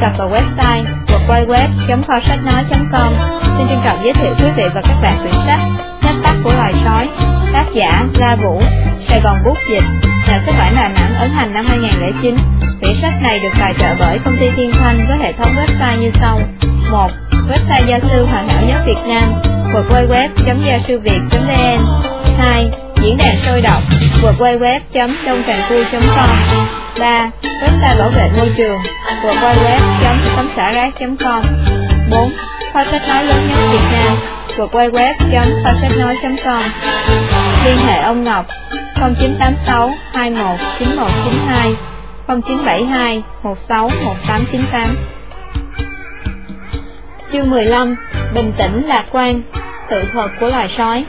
cập vào website www.kho-sách-nói.com. Xin trân trọng giới thiệu quý vị và các bạn quyển sách Phép tắc của loài sói, tác giả La Vũ, Sài Gòn Bút Dịch, nhà xuất bản Đà Nẵng ấn hành năm 2009. Quyển sách này được tài trợ bởi công ty Thiên Thanh với hệ thống website như sau: 1. Website gia sư hoàn hảo nhất Việt Nam www.giasuviet.vn 2. Diễn đàn sôi động www.đôngtràncui.com 3. Website bảo vệ môi trường www.tấmxãrác.com 4. Kho sách nói lớn nhất Việt Nam www.kho-sách-nói.com Liên hệ ông Ngọc 0986 21 9192 0972 16 1898 Chương 15 Bình tĩnh lạc quan, Tự thuật của loài sói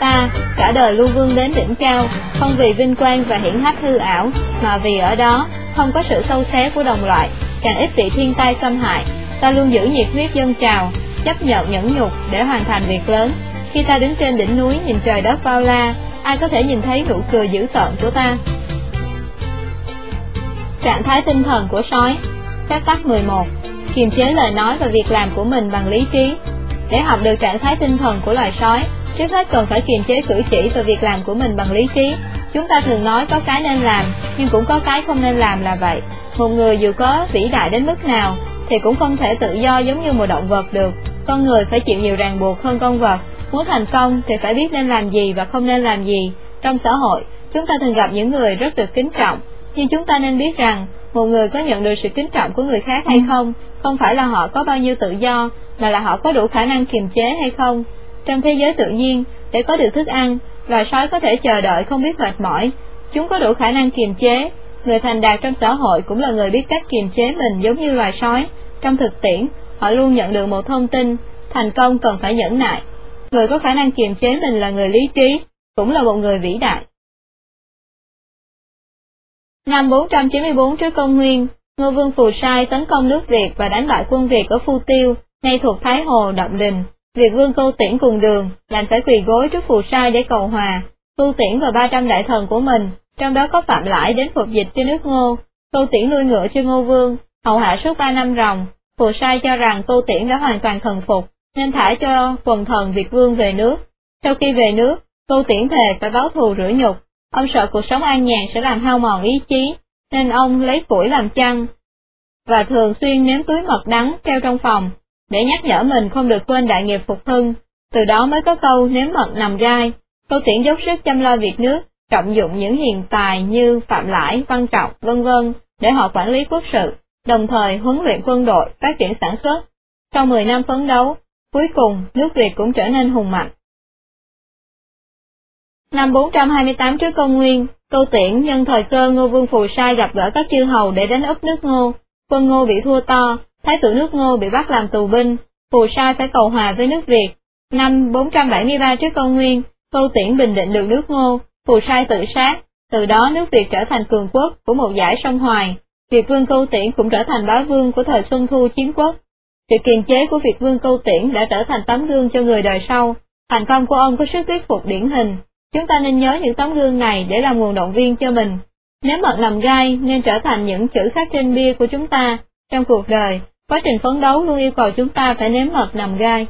Ta, cả đời lưu vương đến đỉnh cao, không vì vinh quang và hiển hách hư ảo, mà vì ở đó, không có sự sâu xé của đồng loại, càng ít bị thiên tai xâm hại. Ta luôn giữ nhiệt huyết dân trào, chấp nhận nhẫn nhục để hoàn thành việc lớn. Khi ta đứng trên đỉnh núi nhìn trời đất bao la, ai có thể nhìn thấy nụ cười dữ tợn của ta? Trạng thái tinh thần của sói Phép tắc 11 Kiềm chế lời nói và việc làm của mình bằng lý trí Để học được trạng thái tinh thần của loài sói, Trước hết cần phải kiềm chế cử chỉ và việc làm của mình bằng lý trí. Chúng ta thường nói có cái nên làm, nhưng cũng có cái không nên làm là vậy. Một người dù có vĩ đại đến mức nào, thì cũng không thể tự do giống như một động vật được. Con người phải chịu nhiều ràng buộc hơn con vật. Muốn thành công thì phải biết nên làm gì và không nên làm gì. Trong xã hội, chúng ta thường gặp những người rất được kính trọng, nhưng chúng ta nên biết rằng, một người có nhận được sự kính trọng của người khác hay không, không phải là họ có bao nhiêu tự do, mà là họ có đủ khả năng kiềm chế hay không. Trong thế giới tự nhiên, để có được thức ăn, loài sói có thể chờ đợi không biết mệt mỏi. Chúng có đủ khả năng kiềm chế. Người thành đạt trong xã hội cũng là người biết cách kiềm chế mình giống như loài sói. Trong thực tiễn, họ luôn nhận được một thông tin, thành công cần phải nhẫn nại. Người có khả năng kiềm chế mình là người lý trí, cũng là một người vĩ đại. Năm 494 trước công nguyên, Ngô Vương Phù Sai tấn công nước Việt và đánh bại quân Việt ở Phu Tiêu, nay thuộc Thái Hồ, Động Đình. Việc vương câu tiễn cùng đường, đành phải quỳ gối trước phù sai để cầu hòa, tu tiễn và 300 đại thần của mình, trong đó có phạm lãi đến phục dịch cho nước ngô, câu tiễn nuôi ngựa cho ngô vương, hậu hạ suốt 3 năm ròng, phù sai cho rằng câu tiễn đã hoàn toàn thần phục, nên thả cho quần thần Việt vương về nước. Sau khi về nước, câu tiễn thề phải báo thù rửa nhục, ông sợ cuộc sống an nhàn sẽ làm hao mòn ý chí, nên ông lấy củi làm chăn, và thường xuyên nếm túi mật đắng treo trong phòng, để nhắc nhở mình không được quên đại nghiệp phục hưng, từ đó mới có câu nếm mật nằm gai, câu tiễn dốc sức chăm lo việc nước, trọng dụng những hiền tài như Phạm Lãi, Văn Trọng, vân vân để họ quản lý quốc sự, đồng thời huấn luyện quân đội, phát triển sản xuất. Sau 10 năm phấn đấu, cuối cùng nước Việt cũng trở nên hùng mạnh. Năm 428 trước công nguyên, câu tiễn nhân thời cơ Ngô Vương Phù Sai gặp gỡ các chư hầu để đánh úp nước Ngô, quân Ngô bị thua to, Thái tử nước Ngô bị bắt làm tù binh, Phù Sai phải cầu hòa với nước Việt. Năm 473 trước công nguyên, Câu Tiễn bình định được nước Ngô, Phù Sai tự sát, từ đó nước Việt trở thành cường quốc của một giải sông Hoài. Việt vương Câu Tiễn cũng trở thành bá vương của thời Xuân Thu chiến quốc. Sự kiềm chế của Việt vương Câu Tiễn đã trở thành tấm gương cho người đời sau. Thành công của ông có sức thuyết phục điển hình. Chúng ta nên nhớ những tấm gương này để làm nguồn động viên cho mình. Nếu mật nằm gai nên trở thành những chữ khắc trên bia của chúng ta, trong cuộc đời, quá trình phấn đấu luôn yêu cầu chúng ta phải nếm mật nằm gai.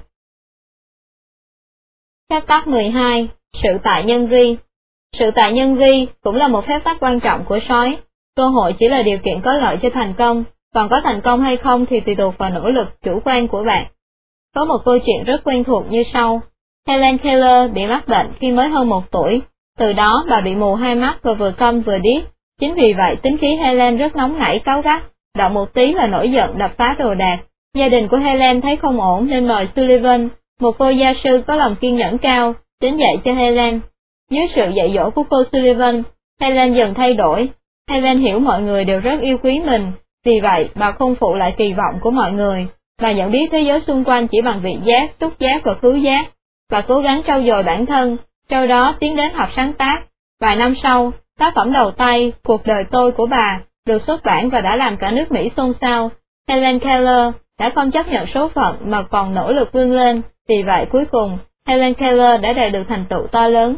Phép tắc 12. Sự tại nhân vi Sự tại nhân vi cũng là một phép tắc quan trọng của sói. Cơ hội chỉ là điều kiện có lợi cho thành công, còn có thành công hay không thì tùy thuộc vào nỗ lực chủ quan của bạn. Có một câu chuyện rất quen thuộc như sau. Helen Keller bị mắc bệnh khi mới hơn một tuổi, từ đó bà bị mù hai mắt và vừa câm vừa điếc. Chính vì vậy tính khí Helen rất nóng nảy cáu gắt, động một tí là nổi giận đập phá đồ đạc. Gia đình của Helen thấy không ổn nên mời Sullivan, một cô gia sư có lòng kiên nhẫn cao, đến dạy cho Helen. Dưới sự dạy dỗ của cô Sullivan, Helen dần thay đổi. Helen hiểu mọi người đều rất yêu quý mình, vì vậy bà không phụ lại kỳ vọng của mọi người. Bà nhận biết thế giới xung quanh chỉ bằng vị giác, xúc giác và khứu giác. Bà cố gắng trau dồi bản thân, sau đó tiến đến học sáng tác. Vài năm sau, tác phẩm đầu tay, Cuộc đời tôi của bà, được xuất bản và đã làm cả nước Mỹ xôn xao. Helen Keller đã không chấp nhận số phận mà còn nỗ lực vươn lên, vì vậy cuối cùng, Helen Keller đã đạt được thành tựu to lớn.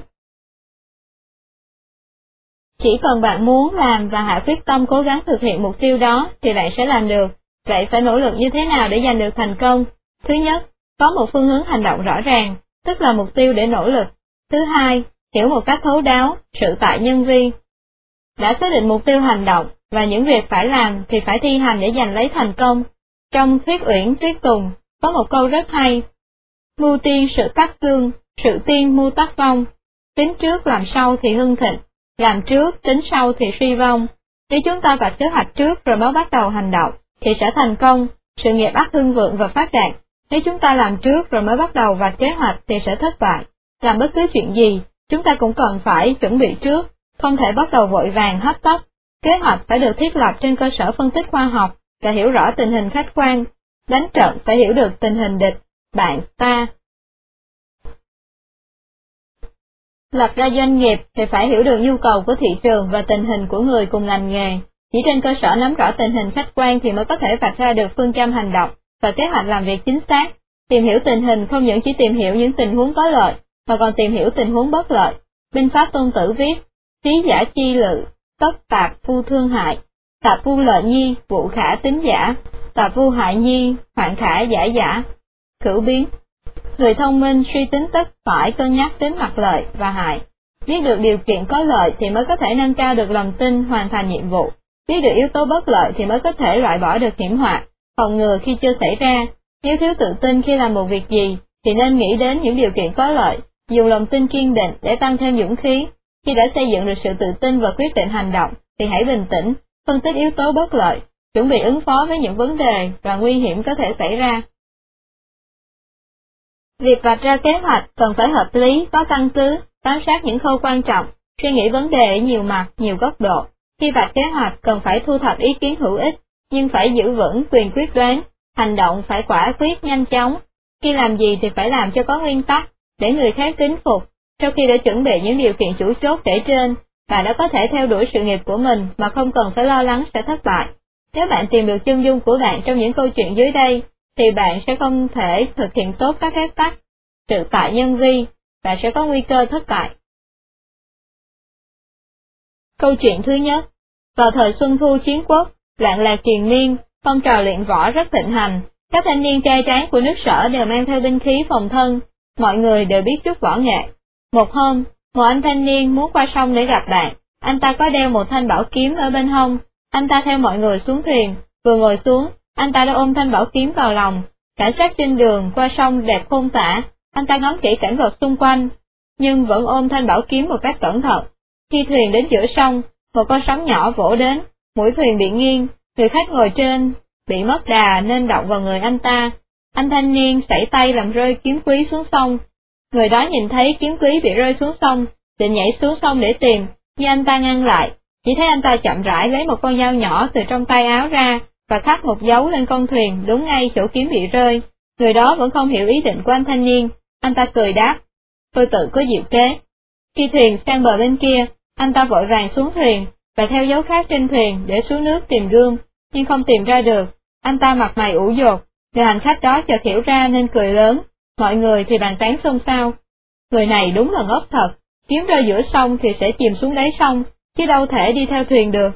Chỉ cần bạn muốn làm và hạ quyết tâm cố gắng thực hiện mục tiêu đó thì bạn sẽ làm được. Vậy phải nỗ lực như thế nào để giành được thành công? Thứ nhất, có một phương hướng hành động rõ ràng, tức là mục tiêu để nỗ lực. Thứ hai, hiểu một cách thấu đáo, sự tại nhân vi. Đã xác định mục tiêu hành động và những việc phải làm thì phải thi hành để giành lấy thành công. Trong thuyết uyển thuyết tùng, có một câu rất hay. Mưu tiên sự tắc dương, sự tiên mưu tắc vong. Tính trước làm sau thì hưng thịnh, làm trước tính sau thì suy vong. Nếu chúng ta vạch kế hoạch trước rồi mới bắt đầu hành động, thì sẽ thành công, sự nghiệp ác hưng vượng và phát đạt. Nếu chúng ta làm trước rồi mới bắt đầu vạch kế hoạch thì sẽ thất bại. Làm bất cứ chuyện gì, chúng ta cũng cần phải chuẩn bị trước, không thể bắt đầu vội vàng hấp tấp. Kế hoạch phải được thiết lập trên cơ sở phân tích khoa học và hiểu rõ tình hình khách quan. Đánh trận phải hiểu được tình hình địch, bạn, ta. Lập ra doanh nghiệp thì phải hiểu được nhu cầu của thị trường và tình hình của người cùng ngành nghề. Chỉ trên cơ sở nắm rõ tình hình khách quan thì mới có thể vạch ra được phương châm hành động và kế hoạch làm việc chính xác. Tìm hiểu tình hình không những chỉ tìm hiểu những tình huống có lợi, mà còn tìm hiểu tình huống bất lợi. Binh pháp tôn tử viết, Trí giả chi lự, tất tạp phu thương hại, tạp phu lợi nhi, vụ khả tính giả, tạp phu hại nhi, hoạn khả giả giả. Cửu biến Người thông minh suy tính tất phải cân nhắc đến mặt lợi và hại. Biết được điều kiện có lợi thì mới có thể nâng cao được lòng tin hoàn thành nhiệm vụ. Biết được yếu tố bất lợi thì mới có thể loại bỏ được hiểm họa, phòng ngừa khi chưa xảy ra. Nếu thiếu tự tin khi làm một việc gì, thì nên nghĩ đến những điều kiện có lợi, dùng lòng tin kiên định để tăng thêm dũng khí. Khi đã xây dựng được sự tự tin và quyết định hành động, thì hãy bình tĩnh, phân tích yếu tố bất lợi, chuẩn bị ứng phó với những vấn đề và nguy hiểm có thể xảy ra. Việc vạch ra kế hoạch cần phải hợp lý, có căn cứ, bám sát những khâu quan trọng, suy nghĩ vấn đề ở nhiều mặt, nhiều góc độ. Khi vạch kế hoạch cần phải thu thập ý kiến hữu ích, nhưng phải giữ vững quyền quyết đoán, hành động phải quả quyết nhanh chóng. Khi làm gì thì phải làm cho có nguyên tắc, để người khác kính phục. Sau khi đã chuẩn bị những điều kiện chủ chốt kể trên, bạn đã có thể theo đuổi sự nghiệp của mình mà không cần phải lo lắng sẽ thất bại. Nếu bạn tìm được chân dung của bạn trong những câu chuyện dưới đây, thì bạn sẽ không thể thực hiện tốt các phép tắc, sự tại nhân vi, và sẽ có nguy cơ thất bại. Câu chuyện thứ nhất Vào thời Xuân Thu Chiến Quốc, loạn lạc triền miên, phong trào luyện võ rất thịnh hành, các thanh niên trai tráng của nước sở đều mang theo binh khí phòng thân, mọi người đều biết chút võ nghệ. Một hôm, một anh thanh niên muốn qua sông để gặp bạn, anh ta có đeo một thanh bảo kiếm ở bên hông, anh ta theo mọi người xuống thuyền, vừa ngồi xuống, anh ta đã ôm thanh bảo kiếm vào lòng, cảnh sát trên đường qua sông đẹp khôn tả, anh ta ngắm kỹ cảnh vật xung quanh, nhưng vẫn ôm thanh bảo kiếm một cách cẩn thận. Khi thuyền đến giữa sông, một con sóng nhỏ vỗ đến, mũi thuyền bị nghiêng, người khách ngồi trên, bị mất đà nên động vào người anh ta. Anh thanh niên sảy tay làm rơi kiếm quý xuống sông. Người đó nhìn thấy kiếm quý bị rơi xuống sông, định nhảy xuống sông để tìm, nhưng anh ta ngăn lại. Chỉ thấy anh ta chậm rãi lấy một con dao nhỏ từ trong tay áo ra, và khắc một dấu lên con thuyền đúng ngay chỗ kiếm bị rơi. Người đó vẫn không hiểu ý định của anh thanh niên, anh ta cười đáp, tôi tự có diệu kế. Khi thuyền sang bờ bên kia, anh ta vội vàng xuống thuyền, và theo dấu khác trên thuyền để xuống nước tìm gương, nhưng không tìm ra được. Anh ta mặt mày ủ dột, người hành khách đó chợt hiểu ra nên cười lớn, mọi người thì bàn tán xôn xao. Người này đúng là ngốc thật, kiếm rơi giữa sông thì sẽ chìm xuống đáy sông, chứ đâu thể đi theo thuyền được.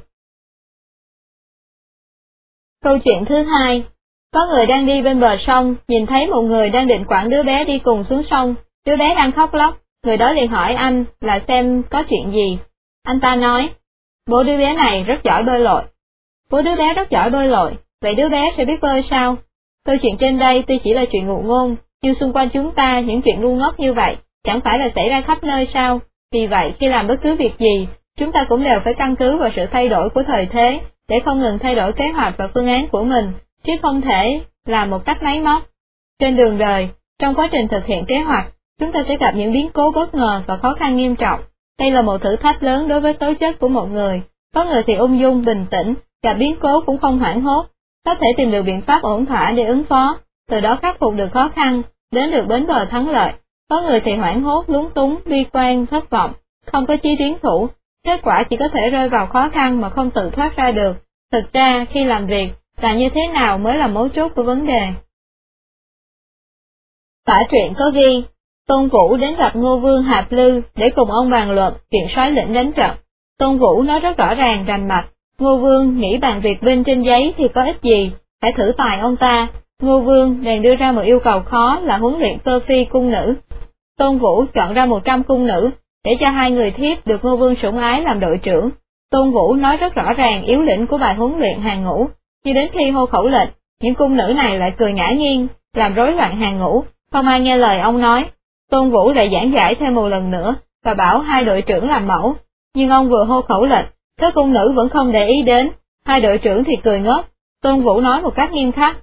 Câu chuyện thứ hai, có người đang đi bên bờ sông, nhìn thấy một người đang định quản đứa bé đi cùng xuống sông, đứa bé đang khóc lóc, người đó liền hỏi anh là xem có chuyện gì. Anh ta nói, bố đứa bé này rất giỏi bơi lội. Bố đứa bé rất giỏi bơi lội, vậy đứa bé sẽ biết bơi sao? Câu chuyện trên đây tuy chỉ là chuyện ngụ ngôn, nhưng xung quanh chúng ta những chuyện ngu ngốc như vậy, chẳng phải là xảy ra khắp nơi sao? Vì vậy, khi làm bất cứ việc gì, chúng ta cũng đều phải căn cứ vào sự thay đổi của thời thế, để không ngừng thay đổi kế hoạch và phương án của mình, chứ không thể làm một cách máy móc. Trên đường đời, trong quá trình thực hiện kế hoạch, chúng ta sẽ gặp những biến cố bất ngờ và khó khăn nghiêm trọng. Đây là một thử thách lớn đối với tố chất của một người. Có người thì ung dung, bình tĩnh, gặp biến cố cũng không hoảng hốt, có thể tìm được biện pháp ổn thỏa để ứng phó, từ đó khắc phục được khó khăn, đến được bến bờ thắng lợi. Có người thì hoảng hốt, lúng túng, bi quan, thất vọng, không có chí tiến thủ, kết quả chỉ có thể rơi vào khó khăn mà không tự thoát ra được. Thực ra, khi làm việc, là như thế nào mới là mấu chốt của vấn đề. Tả truyện có ghi, Tôn Vũ đến gặp Ngô Vương Hạp Lư để cùng ông bàn luận chuyện soái lĩnh đánh trận. Tôn Vũ nói rất rõ ràng rành mạch, Ngô Vương nghĩ bàn việc binh trên giấy thì có ích gì, phải thử tài ông ta. Ngô Vương bèn đưa ra một yêu cầu khó là huấn luyện Tơ phi cung nữ. Tôn Vũ chọn ra 100 cung nữ, để cho hai người thiếp được Ngô Vương sủng ái làm đội trưởng. Tôn Vũ nói rất rõ ràng yếu lĩnh của bài huấn luyện hàng ngũ, nhưng đến khi hô khẩu lệnh, những cung nữ này lại cười ngã nhiên, làm rối loạn hàng ngũ, không ai nghe lời ông nói. Tôn Vũ lại giảng giải thêm một lần nữa, và bảo hai đội trưởng làm mẫu, nhưng ông vừa hô khẩu lệnh, các cung nữ vẫn không để ý đến, hai đội trưởng thì cười ngớt, Tôn Vũ nói một cách nghiêm khắc.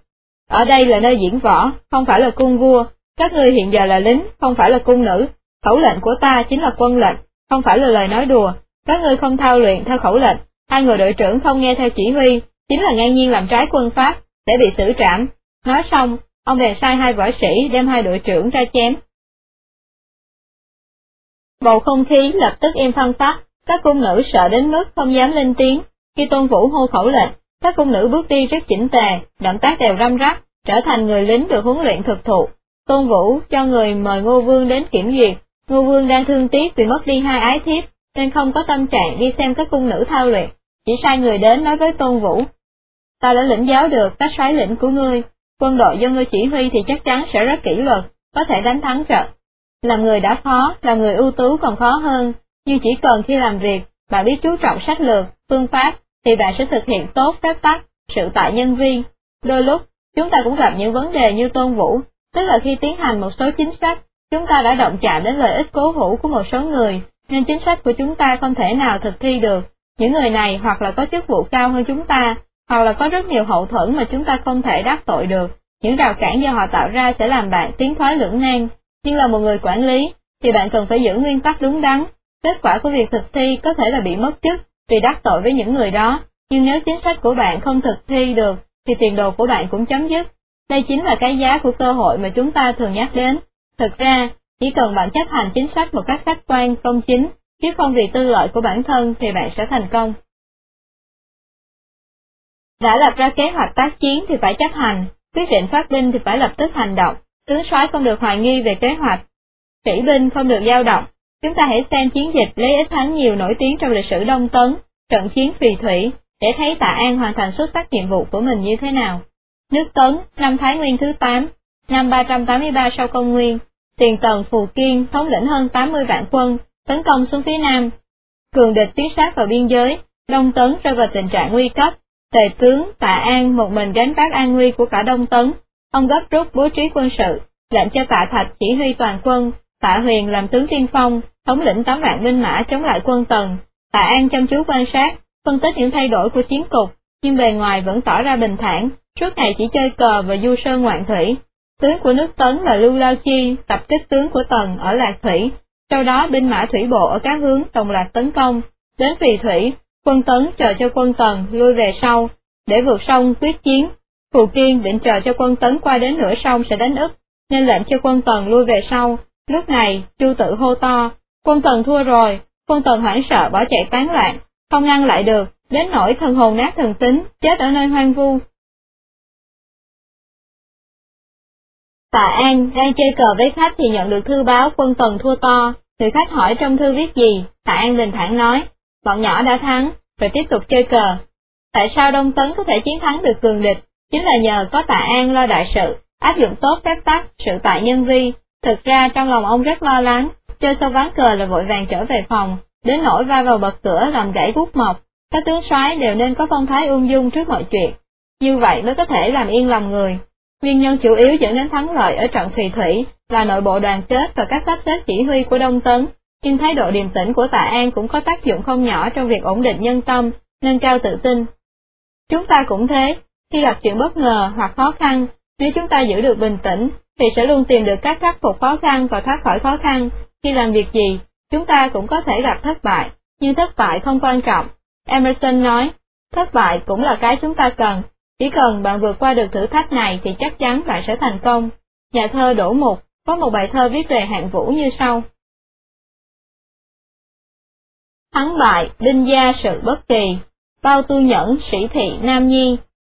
Ở đây là nơi diễn võ, không phải là cung vua, các ngươi hiện giờ là lính, không phải là cung nữ, khẩu lệnh của ta chính là quân lệnh, không phải là lời nói đùa, các ngươi không thao luyện theo khẩu lệnh, hai người đội trưởng không nghe theo chỉ huy, chính là ngang nhiên làm trái quân pháp, sẽ bị xử trảm. Nói xong, ông bèn sai hai võ sĩ đem hai đội trưởng ra chém. Bầu không khí lập tức im phăng phát, các cung nữ sợ đến mức không dám lên tiếng, khi tôn vũ hô khẩu lệnh, các cung nữ bước đi rất chỉnh tề, động tác đều răm rắp, trở thành người lính được huấn luyện thực thụ. Tôn Vũ cho người mời Ngô Vương đến kiểm duyệt, Ngô Vương đang thương tiếc vì mất đi hai ái thiếp, nên không có tâm trạng đi xem các cung nữ thao luyện, chỉ sai người đến nói với Tôn Vũ. Ta đã lĩnh giáo được các soái lĩnh của ngươi, quân đội do ngươi chỉ huy thì chắc chắn sẽ rất kỷ luật, có thể đánh thắng trận. Làm người đã khó, làm người ưu tú còn khó hơn, nhưng chỉ cần khi làm việc, bạn biết chú trọng sách lược, phương pháp, thì bạn sẽ thực hiện tốt phép tắc, sự tại nhân viên. Đôi lúc, chúng ta cũng gặp những vấn đề như tôn vũ, tức là khi tiến hành một số chính sách, chúng ta đã động chạm đến lợi ích cố hữu của một số người, nên chính sách của chúng ta không thể nào thực thi được. Những người này hoặc là có chức vụ cao hơn chúng ta, hoặc là có rất nhiều hậu thuẫn mà chúng ta không thể đắc tội được. Những rào cản do họ tạo ra sẽ làm bạn tiến thoái lưỡng nan. Nhưng là một người quản lý, thì bạn cần phải giữ nguyên tắc đúng đắn. Kết quả của việc thực thi có thể là bị mất chức, vì đắc tội với những người đó, nhưng nếu chính sách của bạn không thực thi được, thì tiền đồ của bạn cũng chấm dứt. Đây chính là cái giá của cơ hội mà chúng ta thường nhắc đến. Thực ra, chỉ cần bạn chấp hành chính sách một cách khách quan, công chính, chứ không vì tư lợi của bản thân thì bạn sẽ thành công. Đã lập ra kế hoạch tác chiến thì phải chấp hành, quyết định phát binh thì phải lập tức hành động, tướng soái không được hoài nghi về kế hoạch, sĩ binh không được dao động. Chúng ta hãy xem chiến dịch lấy Ích thắng nhiều nổi tiếng trong lịch sử Đông Tấn, trận chiến phì thủy, để thấy Tạ An hoàn thành xuất sắc nhiệm vụ của mình như thế nào. Nước Tấn, năm Thái Nguyên thứ 8, năm 383 sau công nguyên, tiền tần Phù Kiên thống lĩnh hơn 80 vạn quân, tấn công xuống phía Nam. Cường địch tiến sát vào biên giới, Đông Tấn rơi vào tình trạng nguy cấp, tề tướng Tạ An một mình gánh vác an nguy của cả Đông Tấn. Ông gấp rút bố trí quân sự, lệnh cho Tạ Thạch chỉ huy toàn quân, Tạ Huyền làm tướng tiên phong, thống lĩnh tám vạn binh mã chống lại quân Tần. Tạ An chăm chú quan sát, phân tích những thay đổi của chiến cục, nhưng bề ngoài vẫn tỏ ra bình thản, suốt ngày chỉ chơi cờ và du sơn ngoạn thủy. Tướng của nước Tấn là Lưu Lao Chi, tập kích tướng của Tần ở Lạc Thủy, sau đó binh mã thủy bộ ở các hướng đồng loạt tấn công, đến Vì Thủy, quân Tấn chờ cho quân Tần lui về sau, để vượt sông quyết chiến. Phù Kiên định chờ cho quân Tấn qua đến nửa sông sẽ đánh ức, nên lệnh cho quân Tần lui về sau. Lúc này, Chu tự hô to, quân Tần thua rồi, quân Tần hoảng sợ bỏ chạy tán loạn, không ngăn lại được, đến nỗi thần hồn nát thần tính, chết ở nơi hoang vu. Tạ An đang chơi cờ với khách thì nhận được thư báo quân tần thua to, người khách hỏi trong thư viết gì, Tạ An bình thản nói, bọn nhỏ đã thắng, rồi tiếp tục chơi cờ. Tại sao Đông Tấn có thể chiến thắng được cường địch, chính là nhờ có Tạ An lo đại sự, áp dụng tốt phép tắc, sự tại nhân vi, thực ra trong lòng ông rất lo lắng, chơi xong ván cờ là vội vàng trở về phòng, đến nỗi va vào bậc cửa làm gãy gút mộc, các tướng soái đều nên có phong thái ung dung trước mọi chuyện, như vậy mới có thể làm yên lòng người. Nguyên nhân chủ yếu dẫn đến thắng lợi ở trận phì thủy là nội bộ đoàn kết và các sắp xếp chỉ huy của Đông Tấn, nhưng thái độ điềm tĩnh của Tạ An cũng có tác dụng không nhỏ trong việc ổn định nhân tâm, nâng cao tự tin. Chúng ta cũng thế, khi gặp chuyện bất ngờ hoặc khó khăn, nếu chúng ta giữ được bình tĩnh, thì sẽ luôn tìm được cách khắc phục khó khăn và thoát khỏi khó khăn. Khi làm việc gì, chúng ta cũng có thể gặp thất bại, nhưng thất bại không quan trọng. Emerson nói, thất bại cũng là cái chúng ta cần, chỉ cần bạn vượt qua được thử thách này thì chắc chắn bạn sẽ thành công. Nhà thơ Đỗ Mục có một bài thơ viết về hạng vũ như sau. Thắng bại, đinh gia sự bất kỳ, bao tu nhẫn sĩ thị nam nhi,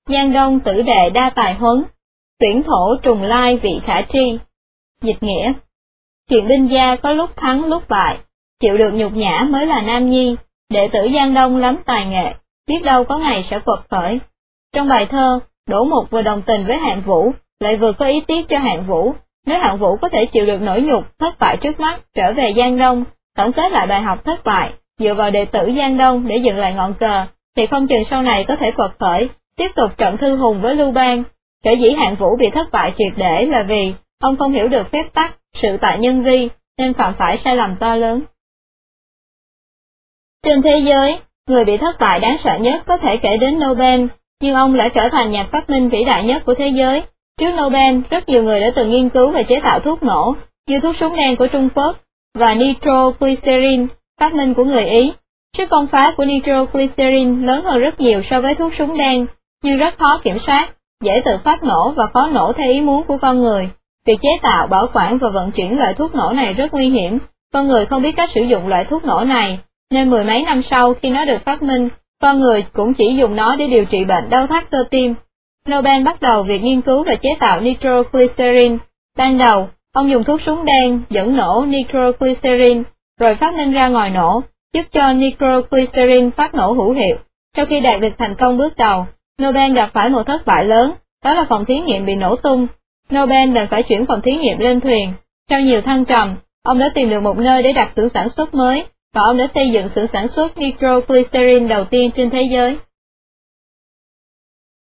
giang đông tử đệ đa tài huấn, tuyển thổ trùng lai vị khả tri. Dịch nghĩa, chuyện đinh gia có lúc thắng lúc bại, chịu được nhục nhã mới là nam nhi, đệ tử Giang Đông lắm tài nghệ, biết đâu có ngày sẽ quật khởi. Trong bài thơ, Đỗ Mục vừa đồng tình với hạng vũ, lại vừa có ý tiếc cho hạng vũ, nếu hạng vũ có thể chịu được nỗi nhục, thất bại trước mắt, trở về Giang Đông, tổng kết lại bài học thất bại, dựa vào đệ tử Giang Đông để dựng lại ngọn cờ, thì không chừng sau này có thể quật khởi, tiếp tục trận thư hùng với Lưu Bang. Sở dĩ hạng vũ bị thất bại triệt để là vì ông không hiểu được phép tắc, sự tại nhân vi, nên phạm phải sai lầm to lớn. Trên thế giới, người bị thất bại đáng sợ nhất có thể kể đến Nobel, nhưng ông lại trở thành nhà phát minh vĩ đại nhất của thế giới. Trước Nobel, rất nhiều người đã từng nghiên cứu về chế tạo thuốc nổ, như thuốc súng đen của Trung Quốc và nitroglycerin, phát minh của người Ý. Sức công phá của nitroglycerin lớn hơn rất nhiều so với thuốc súng đen, nhưng rất khó kiểm soát, dễ tự phát nổ và khó nổ theo ý muốn của con người. Việc chế tạo, bảo quản và vận chuyển loại thuốc nổ này rất nguy hiểm, con người không biết cách sử dụng loại thuốc nổ này, nên mười mấy năm sau khi nó được phát minh, con người cũng chỉ dùng nó để điều trị bệnh đau thắt cơ tim. Nobel bắt đầu việc nghiên cứu và chế tạo nitroglycerin. Ban đầu, ông dùng thuốc súng đen dẫn nổ nitroglycerin, rồi phát minh ra ngòi nổ, giúp cho nitroglycerin phát nổ hữu hiệu. Sau khi đạt được thành công bước đầu, Nobel gặp phải một thất bại lớn, đó là phòng thí nghiệm bị nổ tung. Nobel đành phải chuyển phòng thí nghiệm lên thuyền. Sau nhiều thăng trầm, ông đã tìm được một nơi để đặt xưởng sản xuất mới, và ông đã xây dựng xưởng sản xuất nitroglycerin đầu tiên trên thế giới.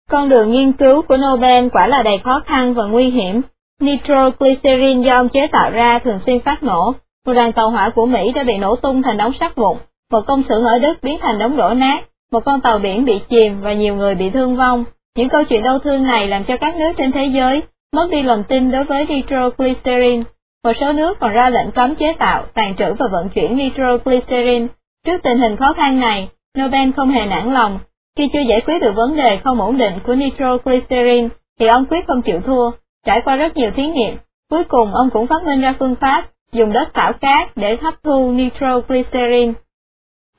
Con đường nghiên cứu của Nobel quả là đầy khó khăn và nguy hiểm. Nitroglycerin do ông chế tạo ra thường xuyên phát nổ. Một đoàn tàu hỏa của Mỹ đã bị nổ tung thành đống sắt vụn, một công xưởng ở Đức biến thành đống đổ nát, một con tàu biển bị chìm và nhiều người bị thương vong. Những câu chuyện đau thương này làm cho các nước trên thế giới mất đi lòng tin đối với nitroglycerin. Một số nước còn ra lệnh cấm chế tạo, tàn trữ và vận chuyển nitroglycerin. Trước tình hình khó khăn này, Nobel không hề nản lòng. Khi chưa giải quyết được vấn đề không ổn định của nitroglycerin, thì ông quyết không chịu thua. Trải qua rất nhiều thí nghiệm, cuối cùng ông cũng phát minh ra phương pháp dùng đất cảo cát để hấp thu nitroglycerin,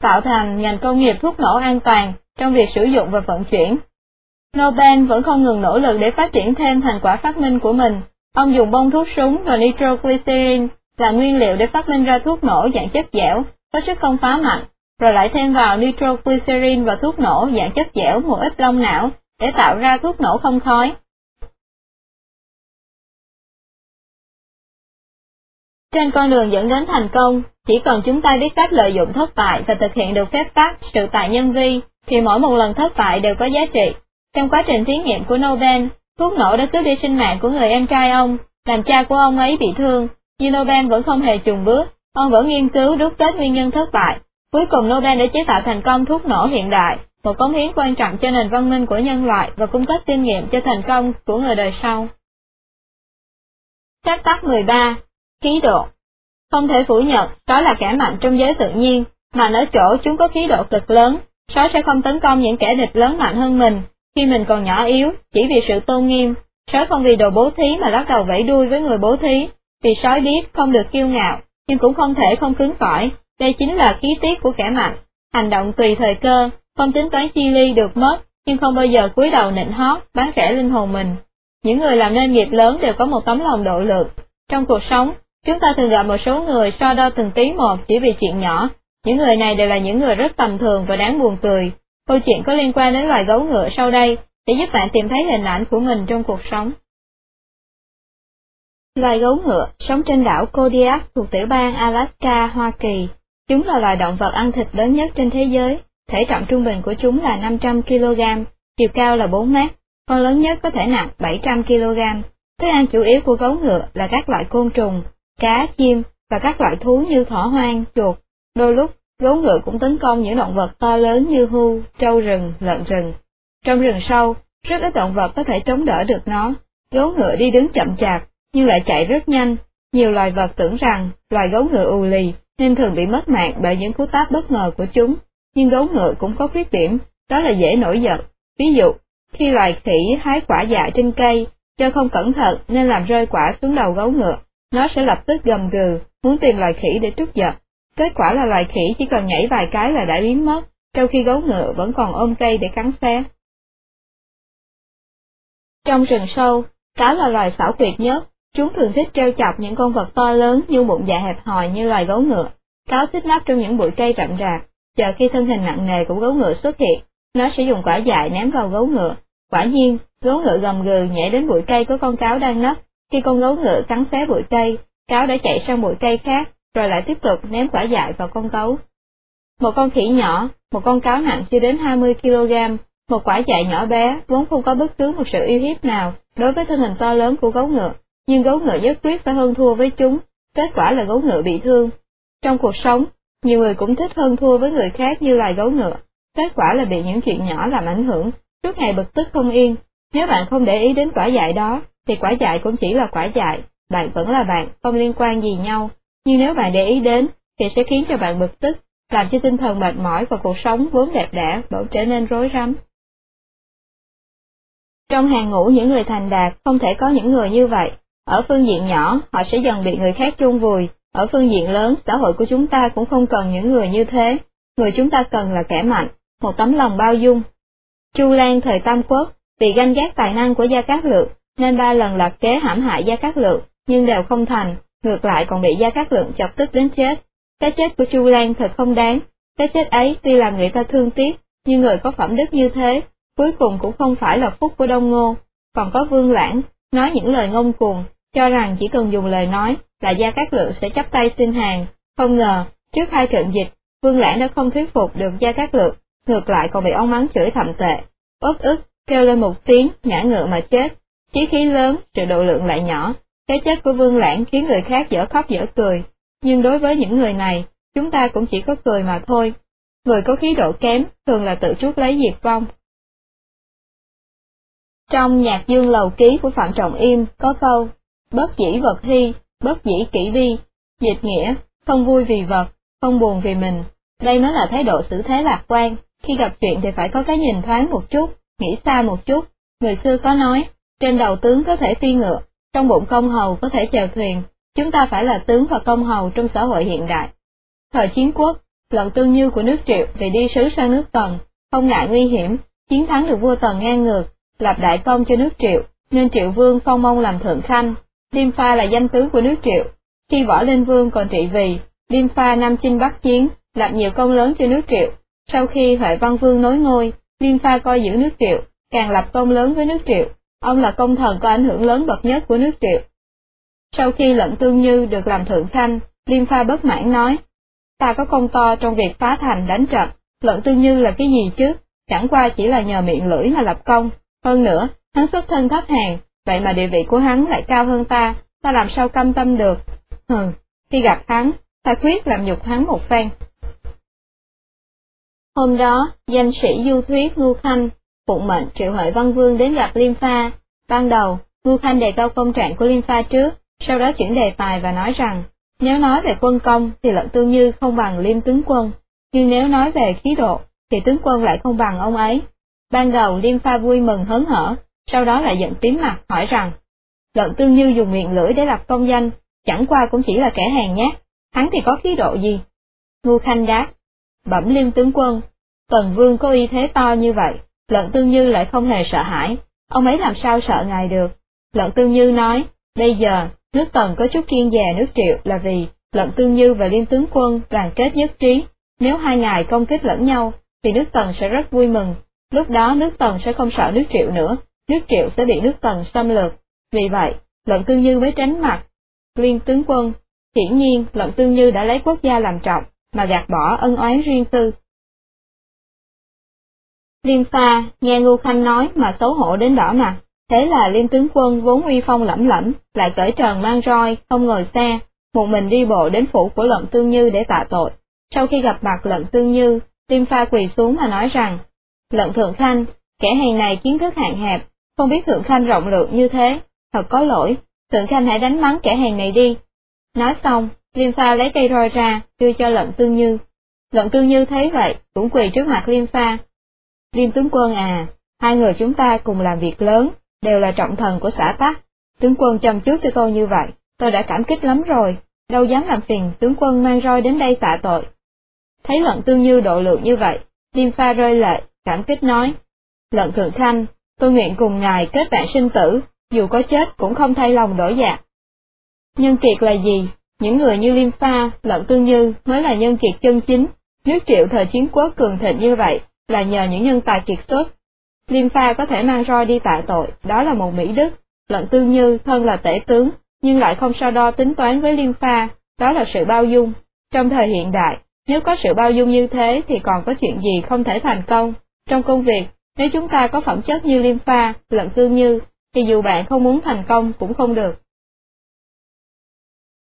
tạo thành ngành công nghiệp thuốc nổ an toàn trong việc sử dụng và vận chuyển. Nobel vẫn không ngừng nỗ lực để phát triển thêm thành quả phát minh của mình. Ông dùng bông thuốc súng và nitroglycerin là nguyên liệu để phát minh ra thuốc nổ dạng chất dẻo, có sức công phá mạnh, rồi lại thêm vào nitroglycerin và thuốc nổ dạng chất dẻo một ít lông não để tạo ra thuốc nổ không khói. Trên con đường dẫn đến thành công, chỉ cần chúng ta biết cách lợi dụng thất bại và thực hiện được phép tắc sự tại nhân vi, thì mỗi một lần thất bại đều có giá trị. Trong quá trình thí nghiệm của Nobel, thuốc nổ đã cướp đi sinh mạng của người em trai ông, làm cha của ông ấy bị thương, nhưng Nobel vẫn không hề chùn bước, ông vẫn nghiên cứu đúc kết nguyên nhân thất bại. Cuối cùng Nobel đã chế tạo thành công thuốc nổ hiện đại, một cống hiến quan trọng cho nền văn minh của nhân loại và cung cấp kinh nghiệm cho thành công của người đời sau. Phép tắc 13. Khí độ Không thể phủ nhận, đó là kẻ mạnh trong giới tự nhiên, mà ở chỗ chúng có khí độ cực lớn, sói sẽ không tấn công những kẻ địch lớn mạnh hơn mình, khi mình còn nhỏ yếu, chỉ vì sự tôn nghiêm, sói không vì đồ bố thí mà lắc đầu vẫy đuôi với người bố thí, vì sói biết không được kiêu ngạo, nhưng cũng không thể không cứng cỏi, đây chính là khí tiết của kẻ mạnh, hành động tùy thời cơ, không tính toán chi ly được mất, nhưng không bao giờ cúi đầu nịnh hót, bán rẻ linh hồn mình. Những người làm nên nghiệp lớn đều có một tấm lòng độ lượng. Trong cuộc sống, chúng ta thường gặp một số người so đo từng tí một chỉ vì chuyện nhỏ, những người này đều là những người rất tầm thường và đáng buồn cười. Câu chuyện có liên quan đến loài gấu ngựa sau đây, để giúp bạn tìm thấy hình ảnh của mình trong cuộc sống. Loài gấu ngựa sống trên đảo Kodiak thuộc tiểu bang Alaska, Hoa Kỳ. Chúng là loài động vật ăn thịt lớn nhất trên thế giới, thể trọng trung bình của chúng là 500 kg, chiều cao là 4 mét, con lớn nhất có thể nặng 700 kg. Thức ăn chủ yếu của gấu ngựa là các loại côn trùng, cá, chim và các loại thú như thỏ hoang, chuột. Đôi lúc, gấu ngựa cũng tấn công những động vật to lớn như hưu, trâu rừng, lợn rừng. Trong rừng sâu, rất ít động vật có thể chống đỡ được nó. Gấu ngựa đi đứng chậm chạp, nhưng lại chạy rất nhanh. Nhiều loài vật tưởng rằng loài gấu ngựa ù lì nên thường bị mất mạng bởi những cú tát bất ngờ của chúng. Nhưng gấu ngựa cũng có khuyết điểm, đó là dễ nổi giận. Ví dụ, khi loài khỉ hái quả dại trên cây, do không cẩn thận nên làm rơi quả xuống đầu gấu ngựa, nó sẽ lập tức gầm gừ, muốn tìm loài khỉ để trút giận. Kết quả là loài khỉ chỉ cần nhảy vài cái là đã biến mất, trong khi gấu ngựa vẫn còn ôm cây để cắn xé. Trong rừng sâu, cáo là loài xảo quyệt nhất, chúng thường thích treo chọc những con vật to lớn như bụng dạ hẹp hòi như loài gấu ngựa. Cáo thích nấp trong những bụi cây rậm rạp, chờ khi thân hình nặng nề của gấu ngựa xuất hiện, nó sẽ dùng quả dại ném vào gấu ngựa. Quả nhiên, gấu ngựa gầm gừ nhảy đến bụi cây có con cáo đang nấp, khi con gấu ngựa cắn xé bụi cây, cáo đã chạy sang bụi cây khác, rồi lại tiếp tục ném quả dại vào con gấu. Một con khỉ nhỏ, một con cáo nặng chưa đến 20 kg, một quả dại nhỏ bé vốn không có bất cứ một sự uy hiếp nào đối với thân hình to lớn của gấu ngựa, nhưng gấu ngựa nhất quyết phải hơn thua với chúng, kết quả là gấu ngựa bị thương. Trong cuộc sống, nhiều người cũng thích hơn thua với người khác như loài gấu ngựa, kết quả là bị những chuyện nhỏ làm ảnh hưởng, suốt ngày bực tức không yên. Nếu bạn không để ý đến quả dại đó, thì quả dại cũng chỉ là quả dại, bạn vẫn là bạn, không liên quan gì nhau. Nhưng nếu bạn để ý đến, thì sẽ khiến cho bạn bực tức, làm cho tinh thần mệt mỏi và cuộc sống vốn đẹp đẽ bỗng trở nên rối rắm. Trong hàng ngũ những người thành đạt không thể có những người như vậy. Ở phương diện nhỏ, họ sẽ dần bị người khác chôn vùi. Ở phương diện lớn, xã hội của chúng ta cũng không cần những người như thế. Người chúng ta cần là kẻ mạnh, một tấm lòng bao dung. Chu Lan thời Tam Quốc, vì ganh ghét tài năng của Gia Cát Lượng, nên ba lần lập kế hãm hại Gia Cát Lượng, nhưng đều không thành, ngược lại còn bị Gia Cát Lượng chọc tức đến chết. Cái chết của Chu Lan thật không đáng, cái chết ấy tuy làm người ta thương tiếc, nhưng người có phẩm đức như thế, cuối cùng cũng không phải là phúc của Đông Ngô, còn có Vương Lãng, nói những lời ngông cuồng, cho rằng chỉ cần dùng lời nói là Gia Cát Lượng sẽ chấp tay xin hàng, không ngờ, trước hai trận dịch, Vương Lãng đã không thuyết phục được Gia Cát Lượng, ngược lại còn bị ông mắng chửi thậm tệ, ớt ức, kêu lên một tiếng, ngã ngựa mà chết, chí khí lớn, sự độ lượng lại nhỏ, cái chết của Vương Lãng khiến người khác dở khóc dở cười, nhưng đối với những người này, chúng ta cũng chỉ có cười mà thôi. Người có khí độ kém thường là tự chuốc lấy diệt vong. Trong nhạc dương lầu ký của Phạm Trọng Im có câu, bất dĩ vật hy, bất dĩ kỷ vi, dịch nghĩa, không vui vì vật, không buồn vì mình. Đây mới là thái độ xử thế lạc quan, khi gặp chuyện thì phải có cái nhìn thoáng một chút, nghĩ xa một chút. Người xưa có nói, trên đầu tướng có thể phi ngựa, trong bụng công hầu có thể chèo thuyền, chúng ta phải là tướng và công hầu trong xã hội hiện đại. Thời chiến quốc, lận tương như của nước Triệu vì đi sứ sang nước Tần, không ngại nguy hiểm, chiến thắng được vua Tần ngang ngược, lập đại công cho nước Triệu, nên Triệu Vương phong mông làm thượng khanh. Liêm Pha là danh tướng của nước Triệu. Khi võ lên vương còn trị vì, Liêm Pha nam chinh bắc chiến, lập nhiều công lớn cho nước Triệu. Sau khi Huệ Văn Vương nối ngôi, Liêm Pha coi giữ nước Triệu, càng lập công lớn với nước Triệu. Ông là công thần có ảnh hưởng lớn bậc nhất của nước Triệu. Sau khi lận tương như được làm thượng khanh, Liêm Pha bất mãn nói, ta có công to trong việc phá thành đánh trận, lận tương như là cái gì chứ, chẳng qua chỉ là nhờ miệng lưỡi mà lập công, hơn nữa, hắn xuất thân thấp hàng, vậy mà địa vị của hắn lại cao hơn ta, ta làm sao cam tâm được. Hừ, khi gặp hắn, ta quyết làm nhục hắn một phen. Hôm đó, danh sĩ du thuyết Ngưu Khanh, phụng mệnh triệu hội văn vương đến gặp Liêm Pha. Ban đầu, Ngưu Khanh đề cao công trạng của Liêm Pha trước, sau đó chuyển đề tài và nói rằng, nếu nói về quân công thì lận tương như không bằng Liêm tướng quân, nhưng nếu nói về khí độ thì tướng quân lại không bằng ông ấy. Ban đầu Liêm Pha vui mừng hớn hở, sau đó lại giận tím mặt hỏi rằng, lợn tương như dùng miệng lưỡi để lập công danh, chẳng qua cũng chỉ là kẻ hèn nhát, hắn thì có khí độ gì? Ngưu Khanh đáp, bẩm Liêm tướng quân, Tần Vương có uy thế to như vậy, lợn tương như lại không hề sợ hãi, ông ấy làm sao sợ ngài được? Lợn tương như nói, bây giờ, nước Tần có chút kiên dè nước Triệu là vì lợn tương như và liên tướng quân đoàn kết nhất trí, nếu hai ngài công kích lẫn nhau, thì nước Tần sẽ rất vui mừng, Lúc đó nước Tần sẽ không sợ nước Triệu nữa, nước Triệu sẽ bị nước Tần xâm lược. Vì vậy, Lận Tương Như mới tránh mặt. Liên tướng quân, hiển nhiên Lận Tương Như đã lấy quốc gia làm trọng, mà gạt bỏ ân oán riêng tư. Liên pha, nghe Ngô Khanh nói mà xấu hổ đến đỏ mặt, thế là Liên tướng quân vốn uy phong lẫm lẫm, lại cởi trần mang roi, không ngồi xe, một mình đi bộ đến phủ của Lận Tương Như để tạ tội. Sau khi gặp mặt Lận Tương Như, Liên pha quỳ xuống mà nói rằng, Lận Thượng Khanh, kẻ hàng này kiến thức hạn hẹp, không biết Thượng Khanh rộng lượng như thế, thật có lỗi, Thượng Khanh hãy đánh mắng kẻ hàng này đi. Nói xong, Liêm Pha lấy cây roi ra, đưa cho Lận Tương Như. Lận Tương Như thấy vậy, cũng quỳ trước mặt Liêm Pha. Liêm tướng quân à, hai người chúng ta cùng làm việc lớn, đều là trọng thần của xã Tắc. Tướng quân chăm chút cho tôi như vậy, tôi đã cảm kích lắm rồi, đâu dám làm phiền tướng quân mang roi đến đây tạ tội. Thấy Lận Tương Như độ lượng như vậy, Liêm Pha rơi lệ, cảm kích nói, lận thượng khanh, tôi nguyện cùng ngài kết bạn sinh tử, dù có chết cũng không thay lòng đổi dạ. Nhân kiệt là gì? Những người như Liêm Pha, Lận Tương Như mới là nhân kiệt chân chính, Nước triệu thời chiến quốc cường thịnh như vậy là nhờ những nhân tài kiệt xuất. Liêm pha có thể mang roi đi tạ tội, đó là một mỹ đức, lận tư như thân là tể tướng, nhưng lại không so đo tính toán với liêm pha, đó là sự bao dung. Trong thời hiện đại, nếu có sự bao dung như thế thì còn có chuyện gì không thể thành công. Trong công việc, nếu chúng ta có phẩm chất như liêm pha, lận tư như, thì dù bạn không muốn thành công cũng không được.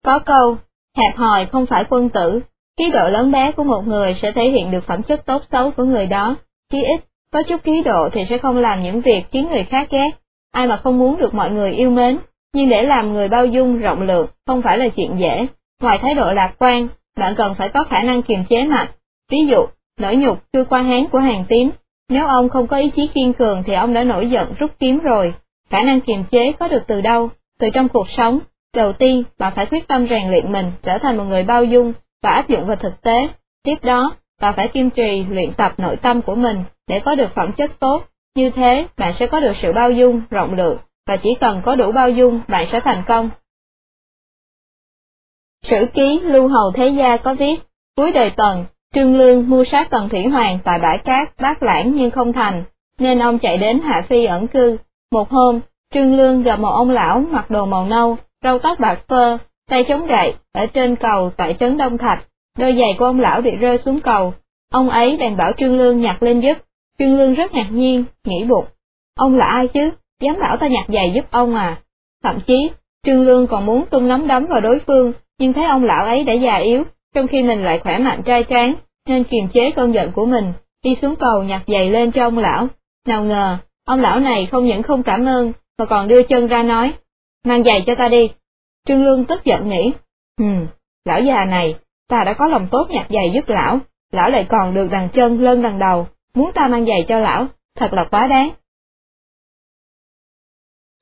Có câu, hẹp hòi không phải quân tử, Ký độ lớn bé của một người sẽ thể hiện được phẩm chất tốt xấu của người đó, chí ít, có chút ký độ thì sẽ không làm những việc khiến người khác ghét, ai mà không muốn được mọi người yêu mến, nhưng để làm người bao dung rộng lượng không phải là chuyện dễ, ngoài thái độ lạc quan, bạn cần phải có khả năng kiềm chế mạnh, ví dụ, nổi nhục chưa qua hán của hàng tím. nếu ông không có ý chí kiên cường thì ông đã nổi giận rút kiếm rồi, khả năng kiềm chế có được từ đâu, từ trong cuộc sống, đầu tiên bạn phải quyết tâm rèn luyện mình trở thành một người bao dung, và áp dụng vào thực tế. Tiếp đó, bạn phải kiên trì luyện tập nội tâm của mình để có được phẩm chất tốt, như thế bạn sẽ có được sự bao dung, rộng lượng, và chỉ cần có đủ bao dung bạn sẽ thành công. Sử ký Lưu Hầu Thế Gia có viết, cuối đời Tần, Trương Lương mua sát Tần Thủy Hoàng tại bãi cát bát lãng nhưng không thành, nên ông chạy đến Hạ Phi ẩn cư. Một hôm, Trương Lương gặp một ông lão mặc đồ màu nâu, râu tóc bạc phơ, tay chống gậy, ở trên cầu tại trấn Đông Thạch, đôi giày của ông lão bị rơi xuống cầu, ông ấy bèn bảo Trương Lương nhặt lên giúp, Trương Lương rất ngạc nhiên, nghĩ bụng, ông là ai chứ, dám bảo ta nhặt giày giúp ông à, thậm chí, Trương Lương còn muốn tung nắm đấm vào đối phương, nhưng thấy ông lão ấy đã già yếu, trong khi mình lại khỏe mạnh trai tráng, nên kiềm chế cơn giận của mình, đi xuống cầu nhặt giày lên cho ông lão. Nào ngờ, ông lão này không những không cảm ơn, mà còn đưa chân ra nói, mang giày cho ta đi. Trương Lương tức giận nghĩ, hừm, lão già này, ta đã có lòng tốt nhặt giày giúp lão, lão lại còn được đằng chân lân đằng đầu, muốn ta mang giày cho lão, thật là quá đáng.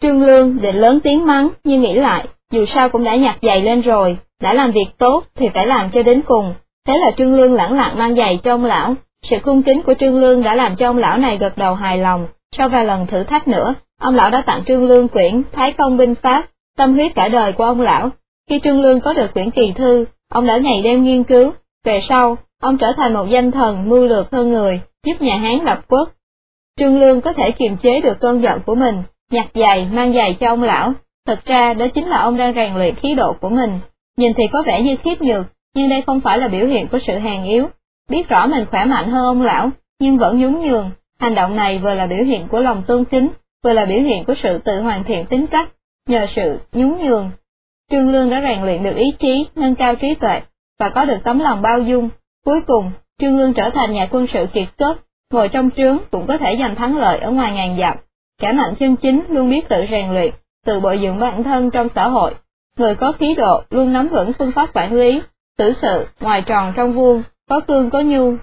Trương Lương định lớn tiếng mắng, nhưng nghĩ lại, dù sao cũng đã nhặt giày lên rồi, đã làm việc tốt thì phải làm cho đến cùng, thế là Trương Lương lẳng lặng mang giày cho ông lão, sự cung kính của Trương Lương đã làm cho ông lão này gật đầu hài lòng, sau vài lần thử thách nữa, ông lão đã tặng Trương Lương quyển Thái Công Binh Pháp, tâm huyết cả đời của ông lão. Khi Trương Lương có được quyển kỳ thư, ông đã ngày đêm nghiên cứu, về sau, ông trở thành một danh thần mưu lược hơn người, giúp nhà Hán lập quốc. Trương Lương có thể kiềm chế được cơn giận của mình, nhặt giày, mang giày cho ông lão, thật ra đó chính là ông đang rèn luyện khí độ của mình. Nhìn thì có vẻ như khiếp nhược, nhưng đây không phải là biểu hiện của sự hèn yếu. Biết rõ mình khỏe mạnh hơn ông lão, nhưng vẫn nhún nhường, hành động này vừa là biểu hiện của lòng tôn kính, vừa là biểu hiện của sự tự hoàn thiện tính cách, Nhờ sự nhún nhường, Trương Lương đã rèn luyện được ý chí, nâng cao trí tuệ, và có được tấm lòng bao dung. Cuối cùng, Trương Lương trở thành nhà quân sự kiệt xuất, ngồi trong trướng cũng có thể giành thắng lợi ở ngoài ngàn dặm. Cả mạnh chân chính luôn biết tự rèn luyện, tự bồi dưỡng bản thân trong xã hội. Người có khí độ luôn nắm vững phương pháp quản lý, xử sự, ngoài tròn trong vuông, có cương có nhu.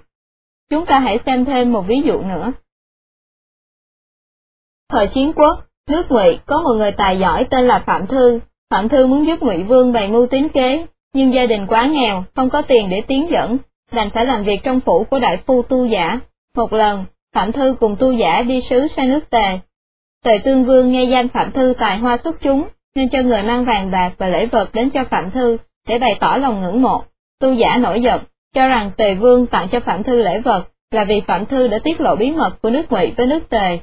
Chúng ta hãy xem thêm một ví dụ nữa. Thời chiến quốc, Nước Ngụy có một người tài giỏi tên là Phạm Thư, Phạm Thư muốn giúp Ngụy Vương bày mưu tính kế, nhưng gia đình quá nghèo, không có tiền để tiến dẫn, đành phải làm việc trong phủ của đại phu tu giả. Một lần, Phạm Thư cùng tu giả đi sứ sang nước Tề. Tề Tương Vương nghe danh Phạm Thư tài hoa xuất chúng, nên cho người mang vàng bạc và lễ vật đến cho Phạm Thư, để bày tỏ lòng ngưỡng mộ. Tu giả nổi giận, cho rằng Tề Vương tặng cho Phạm Thư lễ vật là vì Phạm Thư đã tiết lộ bí mật của nước Ngụy với nước Tề.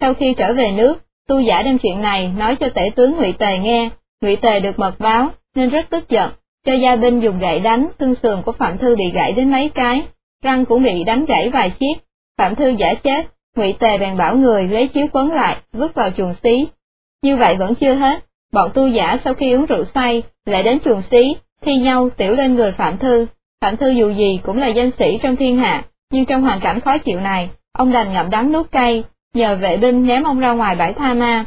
Sau khi trở về nước, Tu giả đem chuyện này nói cho tể tướng Ngụy Tề nghe, Ngụy Tề được mật báo, nên rất tức giận, cho gia binh dùng gậy đánh, xương sườn của Phạm Thư bị gãy đến mấy cái, răng cũng bị đánh gãy vài chiếc, Phạm Thư giả chết, Ngụy Tề bèn bảo người lấy chiếu quấn lại, vứt vào chuồng xí. Như vậy vẫn chưa hết, bọn tu giả sau khi uống rượu say, lại đến chuồng xí, thi nhau tiểu lên người Phạm Thư. Phạm Thư dù gì cũng là danh sĩ trong thiên hạ, nhưng trong hoàn cảnh khó chịu này, ông đành ngậm đắng nuốt cay, nhờ vệ binh ném ông ra ngoài bãi Tha Ma.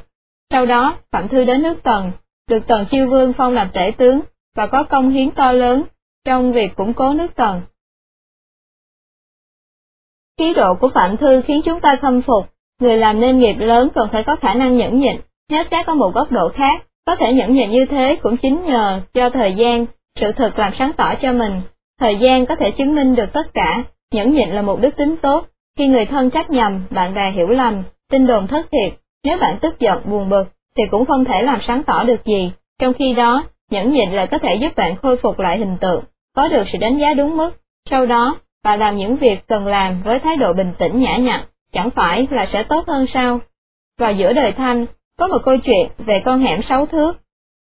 Sau đó, Phạm Thư đến nước Tần, được Tần Chiêu Vương phong làm tể tướng, và có công hiến to lớn trong việc củng cố nước Tần. Khí độ của Phạm Thư khiến chúng ta khâm phục, người làm nên nghiệp lớn cần phải có khả năng nhẫn nhịn, nhớ xét có một góc độ khác, có thể nhẫn nhịn như thế cũng chính nhờ cho thời gian, sự thật làm sáng tỏ cho mình. Thời gian có thể chứng minh được tất cả, nhẫn nhịn là một đức tính tốt, khi người thân trách nhầm, bạn bè hiểu lầm, tin đồn thất thiệt, nếu bạn tức giận buồn bực, thì cũng không thể làm sáng tỏ được gì, trong khi đó, nhẫn nhịn lại có thể giúp bạn khôi phục lại hình tượng, có được sự đánh giá đúng mức, sau đó, và làm những việc cần làm với thái độ bình tĩnh nhã nhặn, chẳng phải là sẽ tốt hơn sao? Vào giữa đời Thanh, có một câu chuyện về con hẻm sáu thước.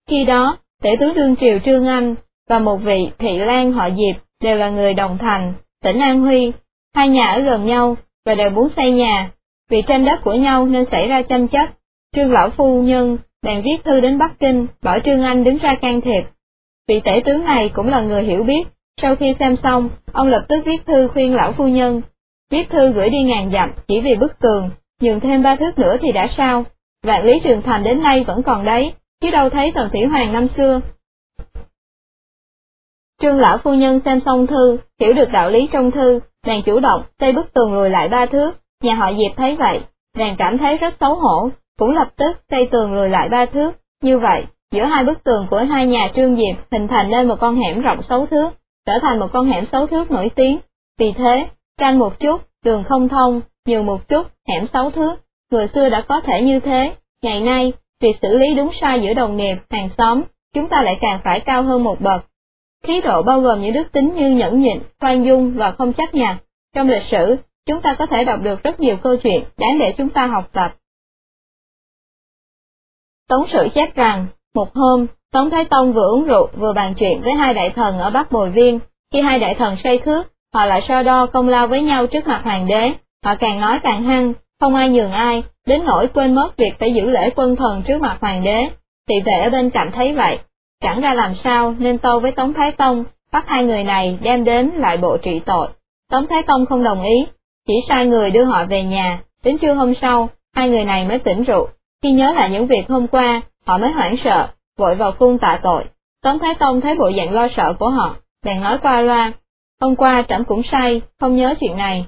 Khi đó, tể tướng đương triều Trương Anh và một vị thị lan họ Diệp đều là người đồng thành, tỉnh An Huy, hai nhà ở gần nhau và đều muốn xây nhà. Vì tranh đất của nhau nên xảy ra tranh chấp. Trương Lão Phu Nhân bèn viết thư đến Bắc Kinh, bảo Trương Anh đứng ra can thiệp. Vị tể tướng này cũng là người hiểu biết, sau khi xem xong, ông lập tức viết thư khuyên lão phu nhân. Viết thư gửi đi ngàn dặm chỉ vì bức tường, nhường thêm ba thước nữa thì đã sao, vạn lý trường thành đến nay vẫn còn đấy, chứ đâu thấy tần thủy hoàng năm xưa. Trương lão phu nhân xem xong thư, hiểu được đạo lý trong thư, nàng chủ động xây bức tường lùi lại ba thước, nhà họ Diệp thấy vậy, nàng cảm thấy rất xấu hổ, cũng lập tức xây tường lùi lại ba thước, như vậy, giữa hai bức tường của hai nhà Trương Diệp hình thành nên một con hẻm rộng sáu thước, trở thành một con hẻm sáu thước nổi tiếng. Vì thế, tranh một chút, đường không thông, nhường một chút, hẻm sáu thước, người xưa đã có thể như thế, ngày nay, việc xử lý đúng sai giữa đồng nghiệp, hàng xóm, chúng ta lại càng phải cao hơn một bậc. Khí độ bao gồm những đức tính như nhẫn nhịn, khoan dung và không chấp nhận. Trong lịch sử, chúng ta có thể đọc được rất nhiều câu chuyện đáng để chúng ta học tập. Tống sử chép rằng, một hôm, Tống Thái Tông vừa uống rượu vừa bàn chuyện với hai đại thần ở Bắc Bồi Viên, khi hai đại thần say khước, họ lại so đo công lao với nhau trước mặt hoàng đế, họ càng nói càng hăng, không ai nhường ai, đến nỗi quên mất việc phải giữ lễ quân thần trước mặt hoàng đế. Thị vệ ở bên cạnh thấy vậy, chẳng ra làm sao nên tâu với Tống Thái Tông, bắt hai người này đem đến lại bộ trị tội. Tống Thái Tông không đồng ý, chỉ sai người đưa họ về nhà, đến trưa hôm sau, hai người này mới tỉnh rượu, khi nhớ lại những việc hôm qua, họ mới hoảng sợ, vội vào cung tạ tội. Tống Thái Tông thấy bộ dạng lo sợ của họ, bèn nói qua loa, hôm qua trẫm cũng say, không nhớ chuyện này.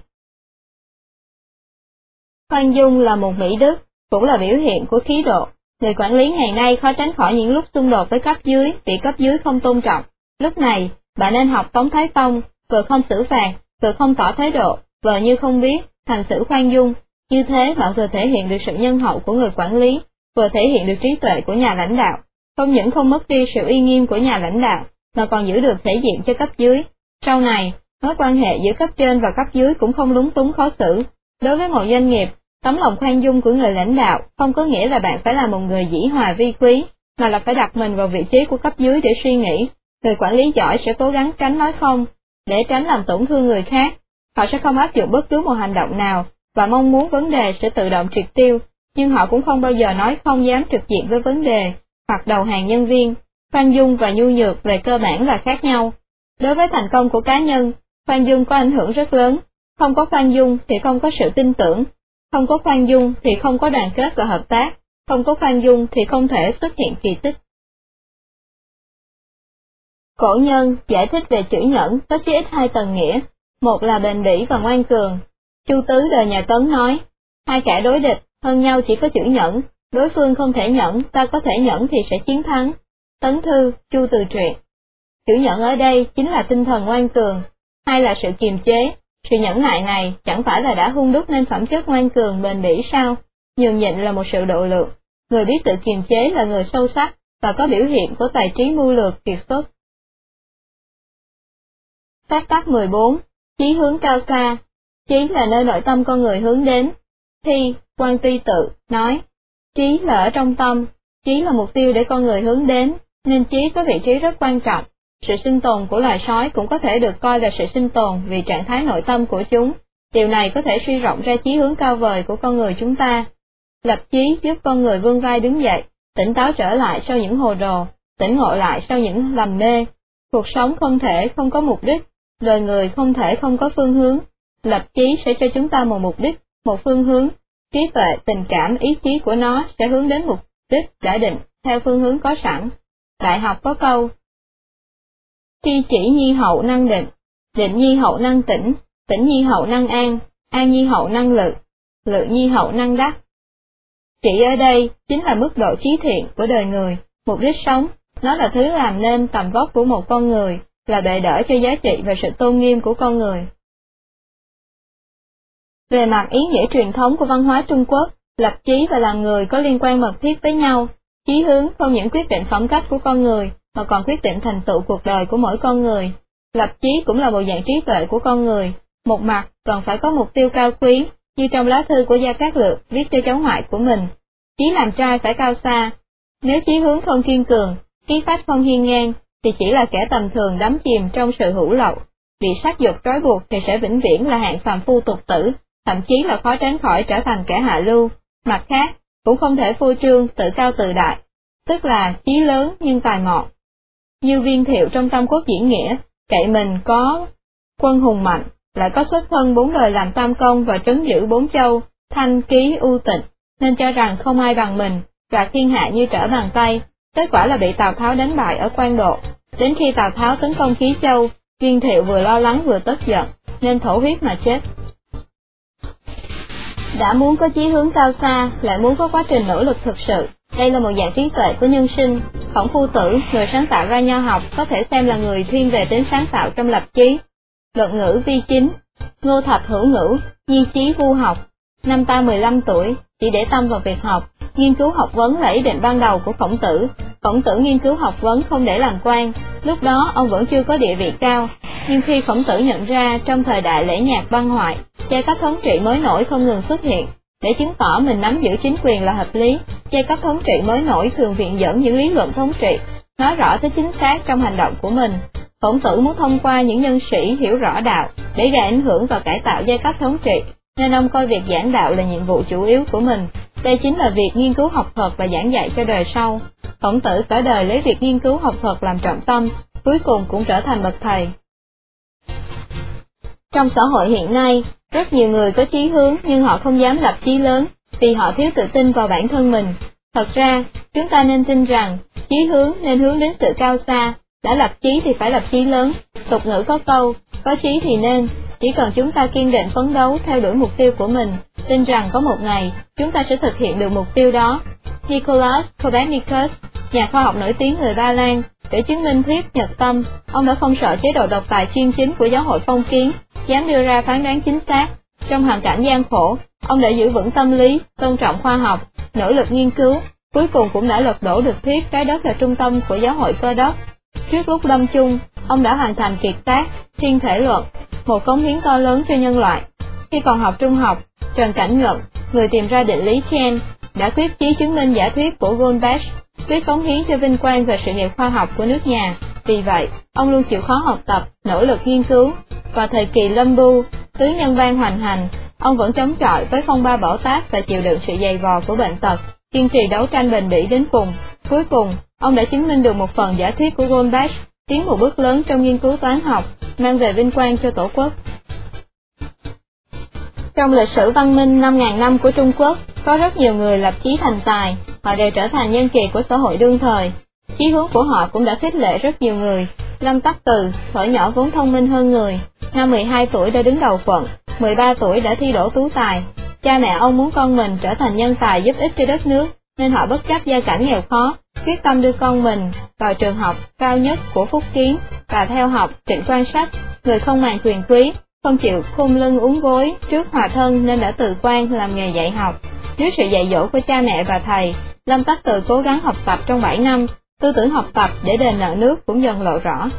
Khoan dung là một mỹ đức, cũng là biểu hiện của khí độ. Người quản lý ngày nay khó tránh khỏi những lúc xung đột với cấp dưới vì cấp dưới không tôn trọng. Lúc này, bạn nên học Tống Thái phong, vừa không xử phạt, vừa không tỏ thái độ, vờ như không biết, thành xử khoan dung. Như thế bạn vừa thể hiện được sự nhân hậu của người quản lý, vừa thể hiện được trí tuệ của nhà lãnh đạo, không những không mất đi sự uy nghiêm của nhà lãnh đạo, mà còn giữ được thể diện cho cấp dưới. Sau này, mối quan hệ giữa cấp trên và cấp dưới cũng không lúng túng khó xử. Đối với một doanh nghiệp, tấm lòng khoan dung của người lãnh đạo không có nghĩa là bạn phải là một người dĩ hòa vi quý, mà là phải đặt mình vào vị trí của cấp dưới để suy nghĩ. Người quản lý giỏi sẽ cố gắng tránh nói không, để tránh làm tổn thương người khác. Họ sẽ không áp dụng bất cứ một hành động nào, và mong muốn vấn đề sẽ tự động triệt tiêu, nhưng họ cũng không bao giờ nói không dám trực diện với vấn đề, hoặc đầu hàng nhân viên, khoan dung và nhu nhược về cơ bản là khác nhau. Đối với thành công của cá nhân, khoan dung có ảnh hưởng rất lớn, không có khoan dung thì không có sự tin tưởng, không có khoan dung thì không có đoàn kết và hợp tác, không có khoan dung thì không thể xuất hiện kỳ tích. Cổ nhân giải thích về chữ nhẫn có chí ít hai tầng nghĩa, một là bền bỉ và ngoan cường. Chu Tứ đời nhà Tấn nói, hai kẻ đối địch, hơn nhau chỉ có chữ nhẫn, đối phương không thể nhẫn, ta có thể nhẫn thì sẽ chiến thắng. Tấn Thư, Chu Từ Truyện Chữ nhẫn ở đây chính là tinh thần ngoan cường, hay là sự kiềm chế, sự nhẫn nại này chẳng phải là đã hung đúc nên phẩm chất ngoan cường bền bỉ sao, nhường nhịn là một sự độ lượng, người biết tự kiềm chế là người sâu sắc và có biểu hiện của tài trí mưu lược kiệt xuất. Phát tắc 14. Chí hướng cao xa. Chí là nơi nội tâm con người hướng đến. Thi, quan tuy tự, nói, Trí là ở trong tâm, trí là mục tiêu để con người hướng đến, nên trí có vị trí rất quan trọng. Sự sinh tồn của loài sói cũng có thể được coi là sự sinh tồn vì trạng thái nội tâm của chúng. Điều này có thể suy rộng ra chí hướng cao vời của con người chúng ta. Lập chí giúp con người vươn vai đứng dậy, tỉnh táo trở lại sau những hồ đồ, tỉnh ngộ lại sau những lầm mê. Cuộc sống không thể không có mục đích, đời người không thể không có phương hướng. Lập chí sẽ cho chúng ta một mục đích, một phương hướng, trí tuệ, tình cảm, ý chí của nó sẽ hướng đến mục đích đã định, theo phương hướng có sẵn. Đại học có câu, khi chỉ nhi hậu năng định, định nhi hậu năng tỉnh, tỉnh nhi hậu năng an, an nhi hậu năng lực lự nhi hậu năng đắc. Chỉ ở đây chính là mức độ trí thiện của đời người, mục đích sống, nó là thứ làm nên tầm vóc của một con người, là bệ đỡ cho giá trị và sự tôn nghiêm của con người. Về mặt ý nghĩa truyền thống của văn hóa Trung Quốc, lập chí và làm người có liên quan mật thiết với nhau, chí hướng không những quyết định phẩm cách của con người, mà còn quyết định thành tựu cuộc đời của mỗi con người. lập chí cũng là bộ dạng trí tuệ của con người, một mặt cần phải có mục tiêu cao quý, như trong lá thư của Gia Cát Lược viết cho cháu ngoại của mình. Chí làm trai phải cao xa, nếu chí hướng không kiên cường, khí phách không hiên ngang, thì chỉ là kẻ tầm thường đắm chìm trong sự hữu lậu. Bị sắc dục trói buộc thì sẽ vĩnh viễn là hạng phàm phu tục tử, thậm chí là khó tránh khỏi trở thành kẻ hạ lưu. Mặt khác, cũng không thể phô trương tự cao tự đại, tức là chí lớn nhưng tài mọn. Như viên thiệu trong tam quốc diễn nghĩa, cậy mình có quân hùng mạnh, lại có xuất thân bốn đời làm tam công và trấn giữ bốn châu, thanh ký ưu tịnh, nên cho rằng không ai bằng mình, và thiên hạ như trở bàn tay, kết quả là bị Tào Tháo đánh bại ở quan độ. Đến khi Tào Tháo tấn công Ký Châu, viên thiệu vừa lo lắng vừa tức giận, nên thổ huyết mà chết. Đã muốn có chí hướng cao xa, lại muốn có quá trình nỗ lực thực sự, đây là một dạng trí tuệ của nhân sinh. Khổng phu tử, người sáng tạo ra nho học, có thể xem là người thiên về tính sáng tạo trong lập chí. Luận ngữ vi chính, ngô thập hữu ngữ, nhi chí vu học. Năm ta 15 tuổi, chỉ để tâm vào việc học, nghiên cứu học vấn là ý định ban đầu của khổng tử. Khổng tử nghiên cứu học vấn không để làm quan, lúc đó ông vẫn chưa có địa vị cao. Nhưng khi khổng tử nhận ra trong thời đại lễ nhạc văn hoại, giai cấp thống trị mới nổi không ngừng xuất hiện, để chứng tỏ mình nắm giữ chính quyền là hợp lý, giai cấp thống trị mới nổi thường viện dẫn những lý luận thống trị, nói rõ tới chính xác trong hành động của mình. Khổng tử muốn thông qua những nhân sĩ hiểu rõ đạo, để gây ảnh hưởng và cải tạo giai cấp thống trị, nên ông coi việc giảng đạo là nhiệm vụ chủ yếu của mình. Đây chính là việc nghiên cứu học thuật và giảng dạy cho đời sau. Khổng tử cả đời lấy việc nghiên cứu học thuật làm trọng tâm, cuối cùng cũng trở thành bậc thầy. Trong xã hội hiện nay, rất nhiều người có chí hướng nhưng họ không dám lập chí lớn, vì họ thiếu tự tin vào bản thân mình. Thật ra, chúng ta nên tin rằng, chí hướng nên hướng đến sự cao xa, đã lập chí thì phải lập chí lớn, tục ngữ có câu, có chí thì nên, chỉ cần chúng ta kiên định phấn đấu theo đuổi mục tiêu của mình, tin rằng có một ngày, chúng ta sẽ thực hiện được mục tiêu đó. Nicholas Copernicus, nhà khoa học nổi tiếng người Ba Lan, để chứng minh thuyết nhật tâm, ông đã không sợ chế độ độc tài chuyên chính của giáo hội phong kiến, dám đưa ra phán đoán chính xác. Trong hoàn cảnh gian khổ, ông đã giữ vững tâm lý, tôn trọng khoa học, nỗ lực nghiên cứu, cuối cùng cũng đã lật đổ được thuyết trái đất là trung tâm của giáo hội cơ đốc. Trước lúc lâm chung, ông đã hoàn thành kiệt tác, thiên thể luật một cống hiến to lớn cho nhân loại. Khi còn học trung học, Trần Cảnh Nhuận, người tìm ra định lý Chen, đã quyết chí chứng minh giả thuyết của Goldbach, quyết cống hiến cho vinh quang và sự nghiệp khoa học của nước nhà. Vì vậy, ông luôn chịu khó học tập, nỗ lực nghiên cứu. Vào thời kỳ lâm bu, tứ nhân văn hoành hành, ông vẫn chống chọi với phong ba bảo tác và chịu đựng sự dày vò của bệnh tật, kiên trì đấu tranh bền bỉ đến cùng. Cuối cùng, ông đã chứng minh được một phần giả thuyết của Goldbach, tiến một bước lớn trong nghiên cứu toán học, mang về vinh quang cho Tổ quốc. Trong lịch sử văn minh 5.000 năm của Trung Quốc, có rất nhiều người lập chí thành tài, họ đều trở thành nhân kỳ của xã hội đương thời. Chí hướng của họ cũng đã khích lệ rất nhiều người. Lâm Tắc Từ, thở nhỏ vốn thông minh hơn người, năm 12 tuổi đã đứng đầu quận, 13 tuổi đã thi đỗ tú tài. Cha mẹ ông muốn con mình trở thành nhân tài giúp ích cho đất nước, nên họ bất chấp gia cảnh nghèo khó, quyết tâm đưa con mình vào trường học cao nhất của Phúc Kiến và theo học trịnh quan sách, người không màng quyền quý, không chịu khung lưng uống gối trước hòa thân nên đã tự quan làm nghề dạy học. Dưới sự dạy dỗ của cha mẹ và thầy, Lâm Tắc Từ cố gắng học tập trong 7 năm, tư tưởng học tập để đền nợ nước cũng dần lộ rõ.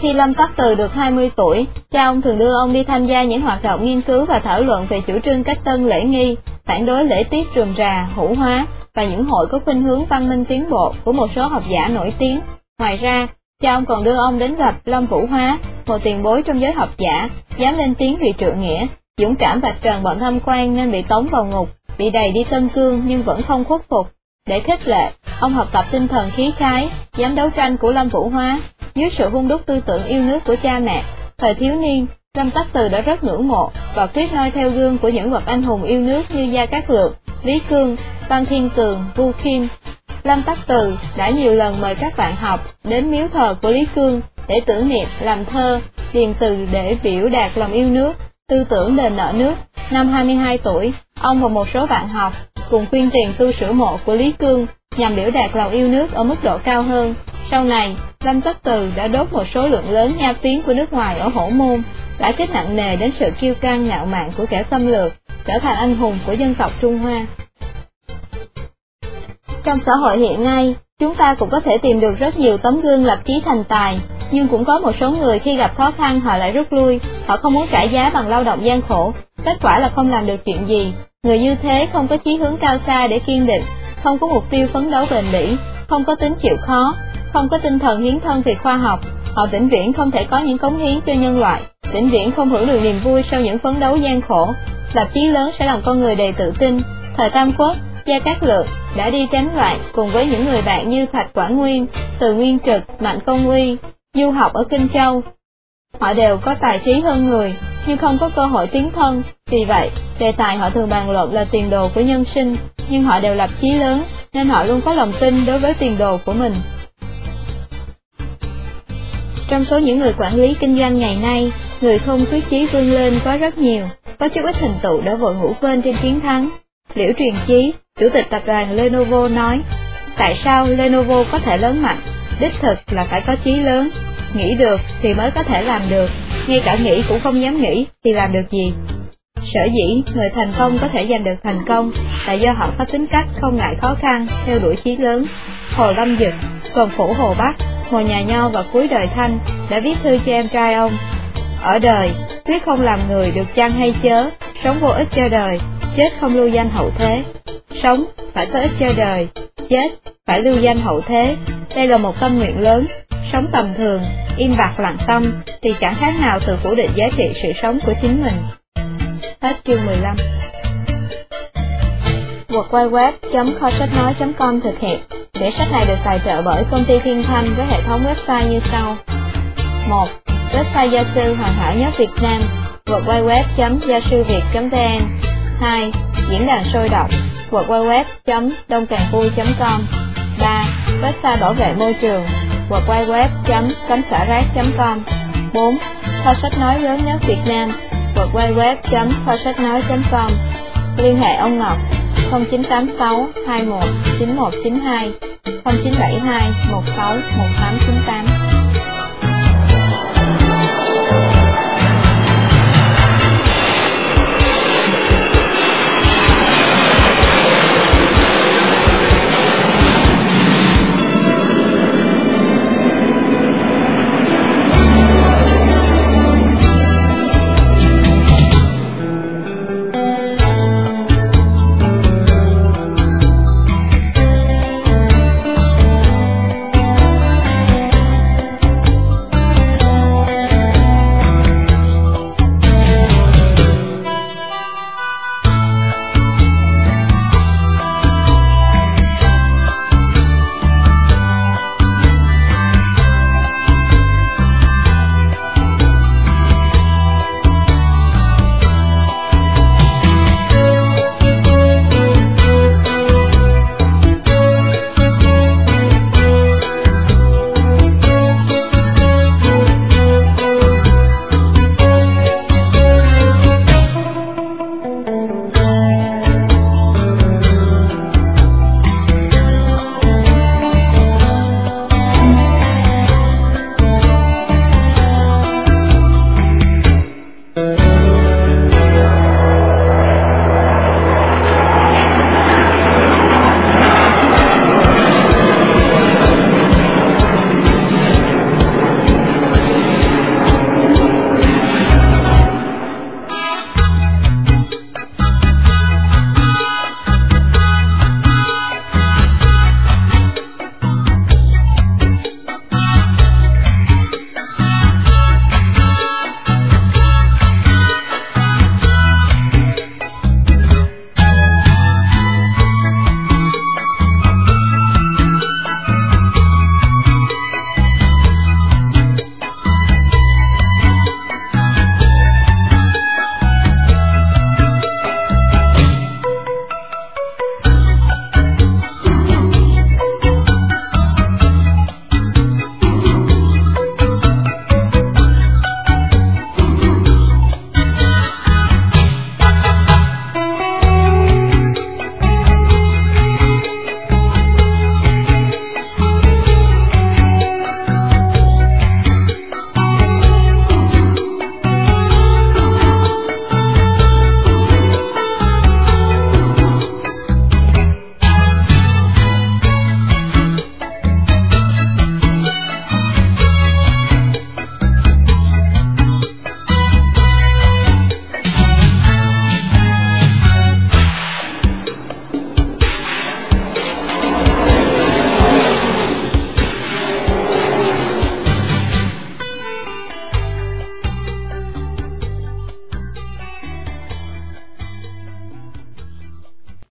Khi Lâm Tắc Từ được 20 tuổi, cha ông thường đưa ông đi tham gia những hoạt động nghiên cứu và thảo luận về chủ trương cách tân lễ nghi, phản đối lễ tiết rườm rà, hữu hóa và những hội có khuynh hướng văn minh tiến bộ của một số học giả nổi tiếng. Ngoài ra, cha ông còn đưa ông đến gặp Lâm Vũ Hóa, một tiền bối trong giới học giả, dám lên tiếng vì trượng nghĩa, dũng cảm vạch trần bọn tham quan nên bị tống vào ngục, bị đầy đi Tân Cương nhưng vẫn không khuất phục. Để khích lệ, ông học tập tinh thần khí khái, dám đấu tranh của Lâm Vũ Hóa, dưới sự hung đúc tư tưởng yêu nước của cha mẹ. Thời thiếu niên, Lâm Tắc Từ đã rất ngưỡng mộ và quyết noi theo gương của những bậc anh hùng yêu nước như Gia Cát Lượng, Lý Cương, Văn Thiên Cường, Vu Kim. Lâm Tắc Từ đã nhiều lần mời các bạn học đến miếu thờ của Lý Cương để tưởng niệm, làm thơ, điền từ để biểu đạt lòng yêu nước, tư tưởng đền nợ nước. Năm 22 tuổi, ông và một số bạn học cùng quyên tiền tu sửa mộ của Lý Cương nhằm biểu đạt lòng yêu nước ở mức độ cao hơn. Sau này, Lâm Tất Từ đã đốt một số lượng lớn nha phiến của nước ngoài ở Hổ Môn, đã kích nặng nề đến sự kiêu căng ngạo mạn của kẻ xâm lược, trở thành anh hùng của dân tộc Trung Hoa. Trong xã hội hiện nay, Chúng ta cũng có thể tìm được rất nhiều tấm gương lập chí thành tài, nhưng cũng có một số người khi gặp khó khăn họ lại rút lui, họ không muốn trả giá bằng lao động gian khổ, kết quả là không làm được chuyện gì. Người như thế không có chí hướng cao xa để kiên định, không có mục tiêu phấn đấu bền bỉ, không có tính chịu khó, không có tinh thần hiến thân vì khoa học, họ vĩnh viễn không thể có những cống hiến cho nhân loại, vĩnh viễn không hưởng được niềm vui sau những phấn đấu gian khổ. Lập chí lớn sẽ làm con người đầy tự tin. Thời Tam Quốc, Gia Cát Lượng đã đi tránh loạn cùng với những người bạn như Thạch quả Nguyên, Từ Nguyên Trực, Mạnh Công Uy, du học ở Kinh Châu. Họ đều có tài trí hơn người, nhưng không có cơ hội tiến thân, vì vậy, đề tài họ thường bàn luận là tiền đồ của nhân sinh, nhưng họ đều lập chí lớn, nên họ luôn có lòng tin đối với tiền đồ của mình. Trong số những người quản lý kinh doanh ngày nay, người không quyết chí vươn lên có rất nhiều, có chút ít thành tựu đã vội ngủ quên trên chiến thắng. Liễu truyền chí, chủ tịch tập đoàn Lenovo nói, tại sao Lenovo có thể lớn mạnh? Đích thực là phải có chí lớn, nghĩ được thì mới có thể làm được, ngay cả nghĩ cũng không dám nghĩ thì làm được gì. Sở dĩ người thành công có thể giành được thành công là do họ có tính cách không ngại khó khăn, theo đuổi chí lớn. Hồ Lâm Dực, còn phủ Hồ Bắc, ngồi nhà nho và cuối đời Thanh đã viết thư cho em trai ông. Ở đời, quyết không làm người được chăng hay chớ, sống vô ích cho đời, chết không lưu danh hậu thế. Sống, phải có ích cho đời, chết, phải lưu danh hậu thế. Đây là một tâm nguyện lớn, sống tầm thường, im bạc lặng tâm, thì chẳng khác nào tự phủ định giá trị sự sống của chính mình. Hết chương 15 www sách nói.com thực hiện. Để sách này được tài trợ bởi công ty Thiên Thanh với hệ thống website như sau. 1. Website gia sư hoàn hảo nhất Việt Nam www.giasuviet.vn 2. Diễn đàn sôi động www.đông-càng-vui.com 3. Website bảo vệ môi trường www.cấm xả rác.com 4. Kho sách nói lớn nhất Việt Nam www.kho sách nói.com Liên hệ ông Ngọc 0986 21 9192 0972 16 1898